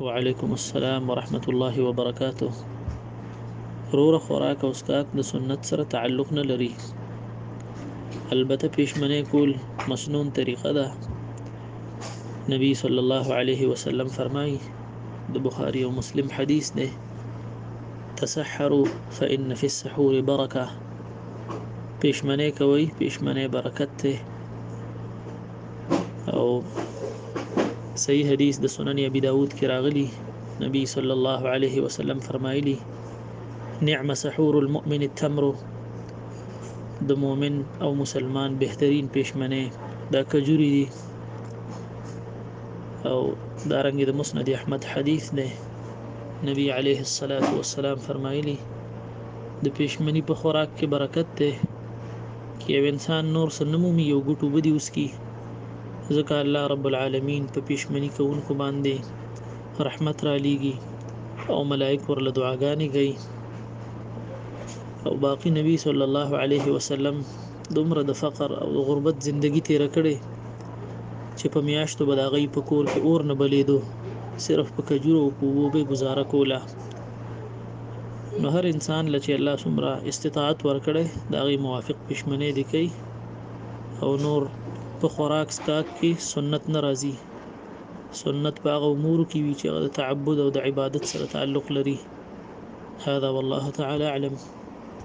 وعلیکم السلام ورحمت الله وبرکاته رور خوراک او اسکاک د سنت سره تعلق نه لري البته پښمنه کول مسنون طریقه ده نبی صلی الله علیه وسلم فرمایي د بخاری او مسلم حدیث ده تسحروا فإن في السحور بركه پښمنه کوي پښمنه برکت ده او صحیح حدیث د سنن ابي داود کې راغلی نبی صلی الله علیه وسلم فرمایلی نعم سحور المؤمن التمر د مؤمن او مسلمان بهترین پښمنه دا کجوري دي او دا رنګ د مسند احمد حدیث دی نبی علیه الصلاۃ والسلام فرمایلی د پښمنی په خوراک کې برکت ده که یو انسان نور څه نه مومي یو ګوټ اوبه دې وڅکي ځکه الله رب العالمین په پیشمني کوونکو باندې رحمت را لیږي او ملائک ورله دعاګانې کوي او باقی نبی صلی الله علیه وسلم دومره د فقر او غربت زندگی تیر کړي چې په میاشتو به د غي په کور کې اور نه بلیدو صرف په کجورو او په وبې گزاره کوله نو هر انسان لچې الله سمره استطاعت ورکړي دا غي موافق پښمنه دي کوي او نور په خوراک سکاک کې سنت ناراضي سنت په هغه امور کې وی چې د تعبد او د عبادت سره تعلق لري هذا والله تعالى اعلم